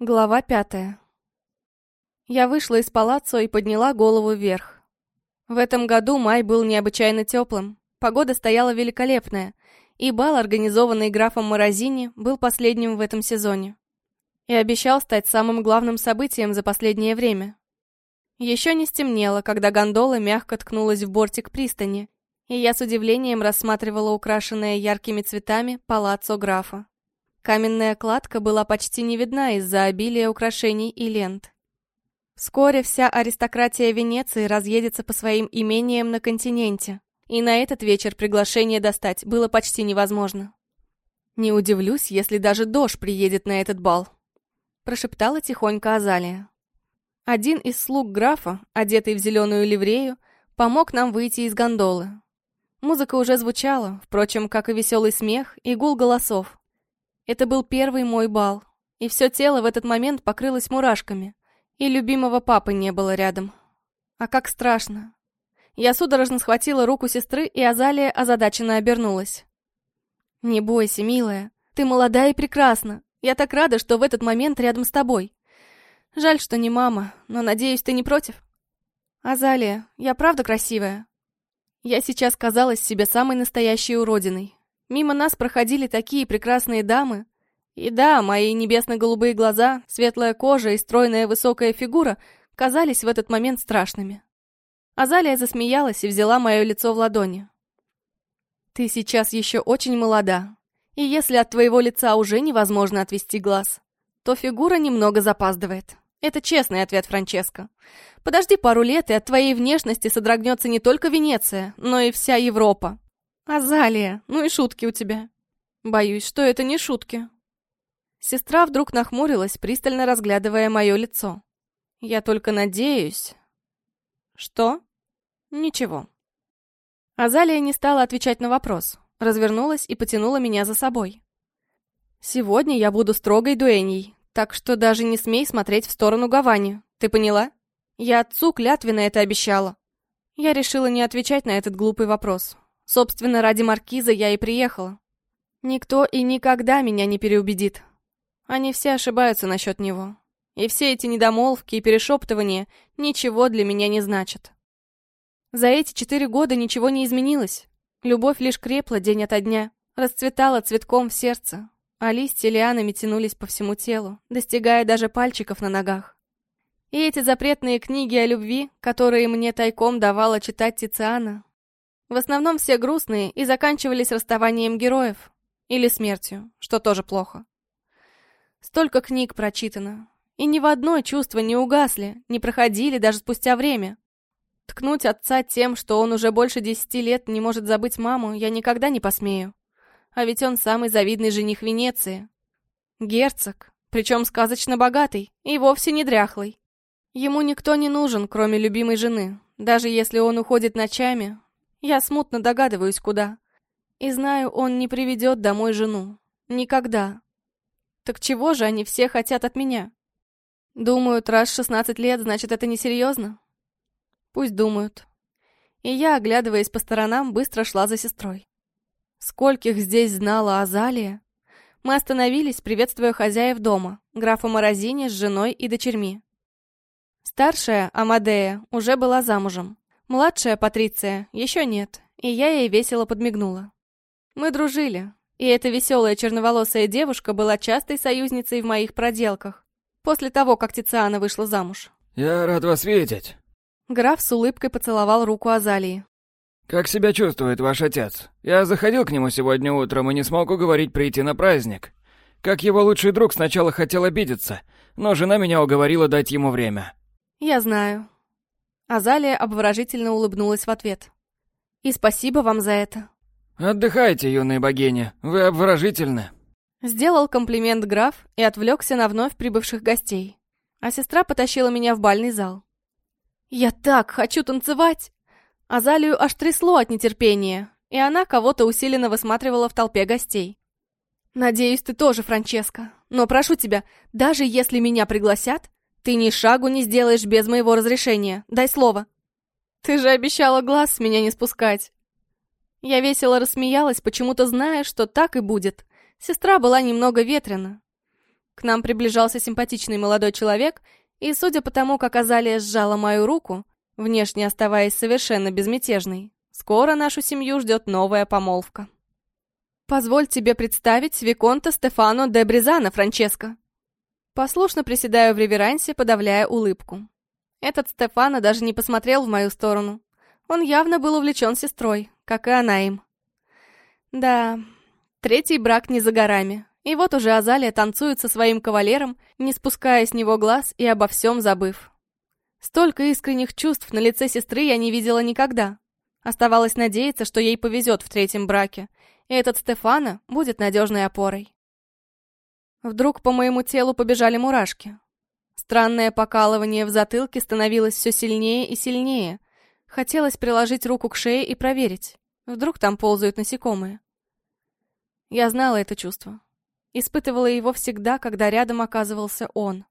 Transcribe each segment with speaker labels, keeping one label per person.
Speaker 1: Глава пятая. Я вышла из палаццо и подняла голову вверх. В этом году май был необычайно теплым, погода стояла великолепная, и бал, организованный графом Морозини, был последним в этом сезоне. И обещал стать самым главным событием за последнее время. Еще не стемнело, когда гондола мягко ткнулась в бортик пристани, и я с удивлением рассматривала украшенное яркими цветами палаццо графа. Каменная кладка была почти не видна из-за обилия украшений и лент. Вскоре вся аристократия Венеции разъедется по своим имениям на континенте, и на этот вечер приглашение достать было почти невозможно. «Не удивлюсь, если даже Дож приедет на этот бал», — прошептала тихонько Азалия. Один из слуг графа, одетый в зеленую ливрею, помог нам выйти из гондолы. Музыка уже звучала, впрочем, как и веселый смех и гул голосов. Это был первый мой бал, и все тело в этот момент покрылось мурашками, и любимого папы не было рядом. А как страшно. Я судорожно схватила руку сестры, и Азалия озадаченно обернулась. «Не бойся, милая, ты молода и прекрасна. Я так рада, что в этот момент рядом с тобой. Жаль, что не мама, но, надеюсь, ты не против?» «Азалия, я правда красивая?» Я сейчас казалась себе самой настоящей уродиной. Мимо нас проходили такие прекрасные дамы. И да, мои небесно-голубые глаза, светлая кожа и стройная высокая фигура казались в этот момент страшными. Азалия засмеялась и взяла мое лицо в ладони. «Ты сейчас еще очень молода, и если от твоего лица уже невозможно отвести глаз, то фигура немного запаздывает. Это честный ответ, Франческо. Подожди пару лет, и от твоей внешности содрогнется не только Венеция, но и вся Европа. «Азалия, ну и шутки у тебя». «Боюсь, что это не шутки». Сестра вдруг нахмурилась, пристально разглядывая мое лицо. «Я только надеюсь...» «Что?» «Ничего». Азалия не стала отвечать на вопрос, развернулась и потянула меня за собой. «Сегодня я буду строгой дуэней, так что даже не смей смотреть в сторону Гавани, ты поняла? Я отцу клятвенно это обещала». Я решила не отвечать на этот глупый вопрос. Собственно, ради маркиза я и приехала. Никто и никогда меня не переубедит. Они все ошибаются насчет него. И все эти недомолвки и перешептывания ничего для меня не значат. За эти четыре года ничего не изменилось. Любовь лишь крепла день ото дня, расцветала цветком в сердце, а листья лианами тянулись по всему телу, достигая даже пальчиков на ногах. И эти запретные книги о любви, которые мне тайком давала читать Тициана, в основном все грустные и заканчивались расставанием героев. Или смертью, что тоже плохо. Столько книг прочитано. И ни в одной чувства не угасли, не проходили даже спустя время. Ткнуть отца тем, что он уже больше десяти лет не может забыть маму, я никогда не посмею. А ведь он самый завидный жених Венеции. Герцог, причем сказочно богатый и вовсе не дряхлый. Ему никто не нужен, кроме любимой жены. Даже если он уходит ночами, я смутно догадываюсь, куда. И знаю, он не приведет домой жену. Никогда. Так чего же они все хотят от меня? Думают, раз 16 лет, значит, это несерьезно? Пусть думают. И я, оглядываясь по сторонам, быстро шла за сестрой. Скольких здесь знала Азалия? Мы остановились, приветствуя хозяев дома, графа Морозини с женой и дочерьми. Старшая, Амадея, уже была замужем. Младшая Патриция еще нет, и я ей весело подмигнула. Мы дружили, и эта веселая черноволосая девушка была частой союзницей в моих проделках, после того, как Тициана вышла замуж.
Speaker 2: «Я рад вас видеть».
Speaker 1: Граф с улыбкой поцеловал руку Азалии.
Speaker 2: «Как себя чувствует ваш отец? Я заходил к нему сегодня утром и не смог уговорить прийти на праздник. Как его лучший друг сначала хотел обидеться, но жена меня уговорила дать ему время».
Speaker 1: «Я знаю. Азалия обворожительно улыбнулась в ответ. «И спасибо вам за это».
Speaker 2: «Отдыхайте, юные богини, вы обворожительны».
Speaker 1: Сделал комплимент граф и отвлекся на вновь прибывших гостей. А сестра потащила меня в бальный зал. «Я так хочу танцевать!» Азалию аж трясло от нетерпения, и она кого-то усиленно высматривала в толпе гостей. «Надеюсь, ты тоже, Франческо. Но прошу тебя, даже если меня пригласят, ты ни шагу не сделаешь без моего разрешения. Дай слово. Ты же обещала глаз с меня не спускать. Я весело рассмеялась, почему-то зная, что так и будет. Сестра была немного ветрена. К нам приближался симпатичный молодой человек, и, судя по тому, как Азалия сжала мою руку, внешне оставаясь совершенно безмятежной, скоро нашу семью ждет новая помолвка. «Позволь тебе представить Виконта Стефано де Бризана, Франческо». Послушно приседаю в реверансе, подавляя улыбку. Этот Стефано даже не посмотрел в мою сторону. Он явно был увлечен сестрой, как и она им. Да, третий брак не за горами. И вот уже Азалия танцует со своим кавалером, не спуская с него глаз и обо всем забыв. Столько искренних чувств на лице сестры я не видела никогда. Оставалось надеяться, что ей повезет в третьем браке, и этот Стефана будет надежной опорой. Вдруг по моему телу побежали мурашки. Странное покалывание в затылке становилось все сильнее и сильнее. Хотелось приложить руку к шее и проверить. Вдруг там ползают насекомые. Я знала это чувство. Испытывала его всегда, когда рядом оказывался он.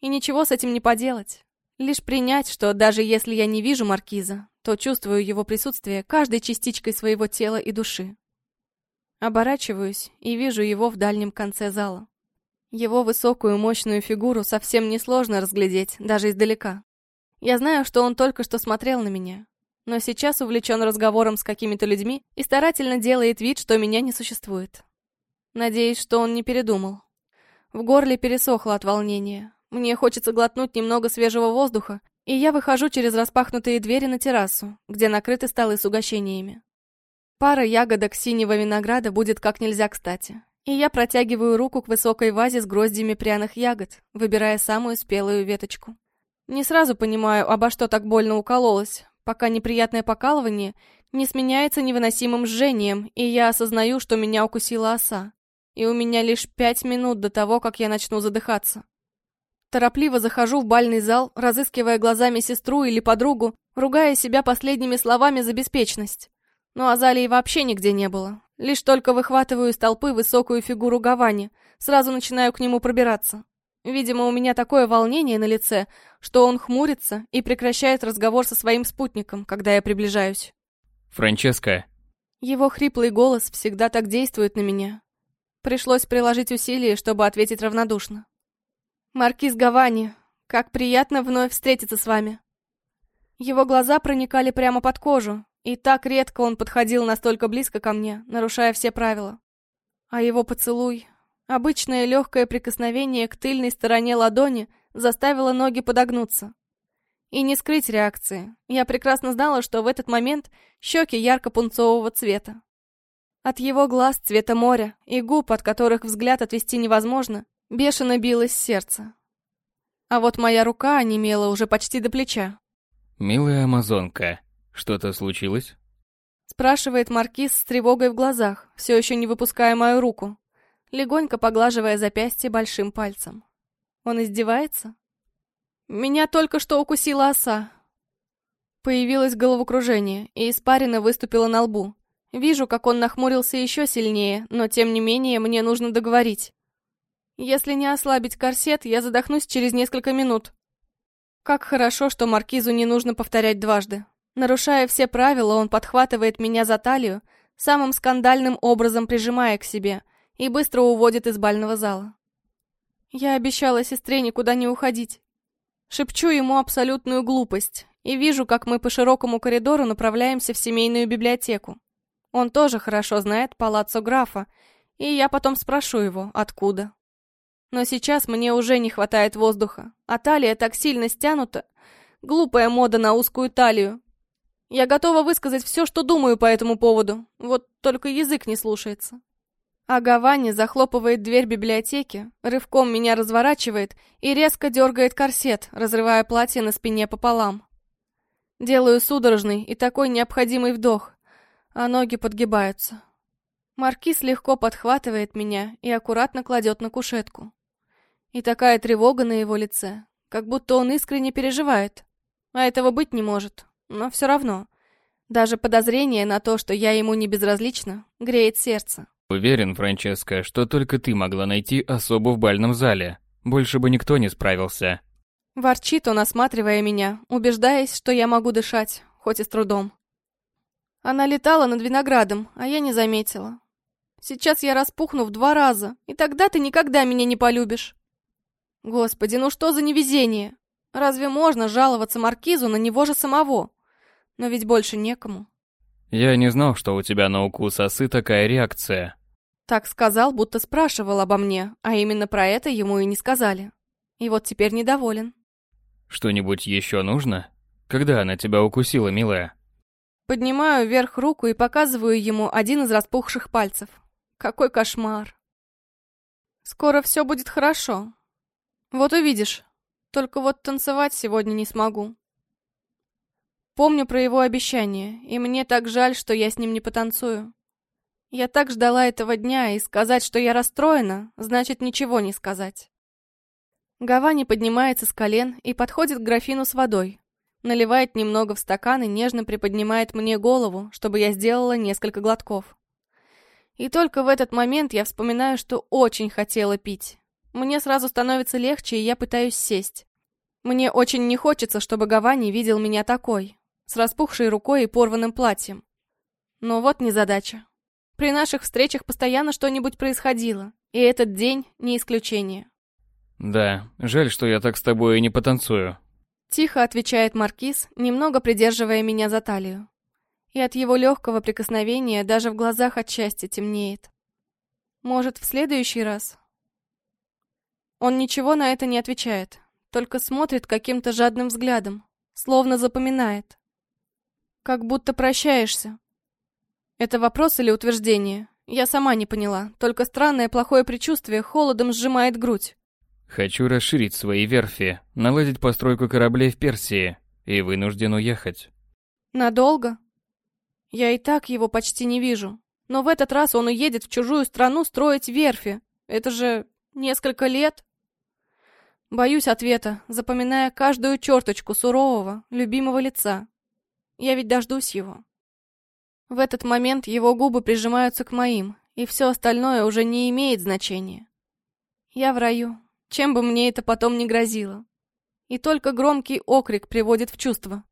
Speaker 1: И ничего с этим не поделать. Лишь принять, что даже если я не вижу маркиза, то чувствую его присутствие каждой частичкой своего тела и души. Оборачиваюсь и вижу его в дальнем конце зала. Его высокую мощную фигуру совсем несложно разглядеть, даже издалека. Я знаю, что он только что смотрел на меня, но сейчас увлечен разговором с какими-то людьми и старательно делает вид, что меня не существует. Надеюсь, что он не передумал. В горле пересохло от волнения. Мне хочется глотнуть немного свежего воздуха, и я выхожу через распахнутые двери на террасу, где накрыты столы с угощениями. Пара ягодок синего винограда будет как нельзя кстати. И я протягиваю руку к высокой вазе с гроздьями пряных ягод, выбирая самую спелую веточку. Не сразу понимаю, обо что так больно укололась, пока неприятное покалывание не сменяется невыносимым жжением, и я осознаю, что меня укусила оса и у меня лишь пять минут до того, как я начну задыхаться. Торопливо захожу в бальный зал, разыскивая глазами сестру или подругу, ругая себя последними словами за беспечность. Но Азалии вообще нигде не было. Лишь только выхватываю из толпы высокую фигуру Гавани, сразу начинаю к нему пробираться. Видимо, у меня такое волнение на лице, что он хмурится и прекращает разговор со своим спутником, когда я приближаюсь.
Speaker 2: «Франческа».
Speaker 1: Его хриплый голос всегда так действует на меня, Пришлось приложить усилия, чтобы ответить равнодушно. «Маркиз Гавани, как приятно вновь встретиться с вами». Его глаза проникали прямо под кожу, и так редко он подходил настолько близко ко мне, нарушая все правила. А его поцелуй, обычное легкое прикосновение к тыльной стороне ладони, заставило ноги подогнуться. И не скрыть реакции. Я прекрасно знала, что в этот момент щеки ярко-пунцового цвета. От его глаз цвета моря и губ, от которых взгляд отвести невозможно, бешено билось сердце. А вот моя рука онемела уже почти до плеча.
Speaker 2: «Милая амазонка, что-то случилось?»
Speaker 1: Спрашивает Маркиз с тревогой в глазах, все еще не выпуская мою руку, легонько поглаживая запястье большим пальцем. Он издевается? Меня только что укусила оса. Появилось головокружение, и испарина выступила на лбу. Вижу, как он нахмурился еще сильнее, но тем не менее мне нужно договорить. Если не ослабить корсет, я задохнусь через несколько минут. Как хорошо, что маркизу не нужно повторять дважды. Нарушая все правила, он подхватывает меня за талию, самым скандальным образом прижимая к себе, и быстро уводит из бального зала. Я обещала сестре никуда не уходить. Шепчу ему абсолютную глупость и вижу, как мы по широкому коридору направляемся в семейную библиотеку. Он тоже хорошо знает палаццо графа, и я потом спрошу его, откуда. Но сейчас мне уже не хватает воздуха, а талия так сильно стянута. Глупая мода на узкую талию. Я готова высказать все, что думаю по этому поводу, вот только язык не слушается. А Гавани захлопывает дверь библиотеки, рывком меня разворачивает и резко дергает корсет, разрывая платье на спине пополам. Делаю судорожный и такой необходимый вдох, а ноги подгибаются. Маркиз легко подхватывает меня и аккуратно кладет на кушетку. И такая тревога на его лице, как будто он искренне переживает. А этого быть не может, но все равно. Даже подозрение на то, что я ему не безразлична, греет сердце.
Speaker 2: Уверен, Франческа, что только ты могла найти особу в бальном зале. Больше бы никто не справился.
Speaker 1: Ворчит он, осматривая меня, убеждаясь, что я могу дышать, хоть и с трудом. Она летала над виноградом, а я не заметила. Сейчас я распухну в два раза, и тогда ты никогда меня не полюбишь. Господи, ну что за невезение? Разве можно жаловаться Маркизу на него же самого? Но ведь больше некому.
Speaker 2: Я не знал, что у тебя на укус осы такая реакция.
Speaker 1: Так сказал, будто спрашивал обо мне, а именно про это ему и не сказали. И вот теперь недоволен.
Speaker 2: Что-нибудь еще нужно? Когда она тебя укусила, милая?
Speaker 1: Поднимаю вверх руку и показываю ему один из распухших пальцев. Какой кошмар. Скоро все будет хорошо. Вот увидишь. Только вот танцевать сегодня не смогу. Помню про его обещание, и мне так жаль, что я с ним не потанцую. Я так ждала этого дня, и сказать, что я расстроена, значит ничего не сказать. Гавани поднимается с колен и подходит к графину с водой. Наливает немного в стакан и нежно приподнимает мне голову, чтобы я сделала несколько глотков. И только в этот момент я вспоминаю, что очень хотела пить. Мне сразу становится легче, и я пытаюсь сесть. Мне очень не хочется, чтобы Гавани видел меня такой, с распухшей рукой и порванным платьем. Но вот незадача. При наших встречах постоянно что-нибудь происходило, и этот день не исключение.
Speaker 2: Да, жаль, что я так с тобой и не потанцую.
Speaker 1: Тихо отвечает Маркиз, немного придерживая меня за талию. И от его легкого прикосновения даже в глазах от счастья темнеет. Может, в следующий раз? Он ничего на это не отвечает, только смотрит каким-то жадным взглядом, словно запоминает. Как будто прощаешься, это вопрос или утверждение? Я сама не поняла, только странное плохое предчувствие холодом сжимает грудь.
Speaker 2: Хочу расширить свои верфи, наладить постройку кораблей в Персии и вынужден уехать.
Speaker 1: Надолго? Я и так его почти не вижу. Но в этот раз он уедет в чужую страну строить верфи. Это же несколько лет. Боюсь ответа, запоминая каждую черточку сурового, любимого лица. Я ведь дождусь его. В этот момент его губы прижимаются к моим, и все остальное уже не имеет значения. Я в раю, чем бы мне это потом ни грозило. И только громкий окрик приводит в чувство.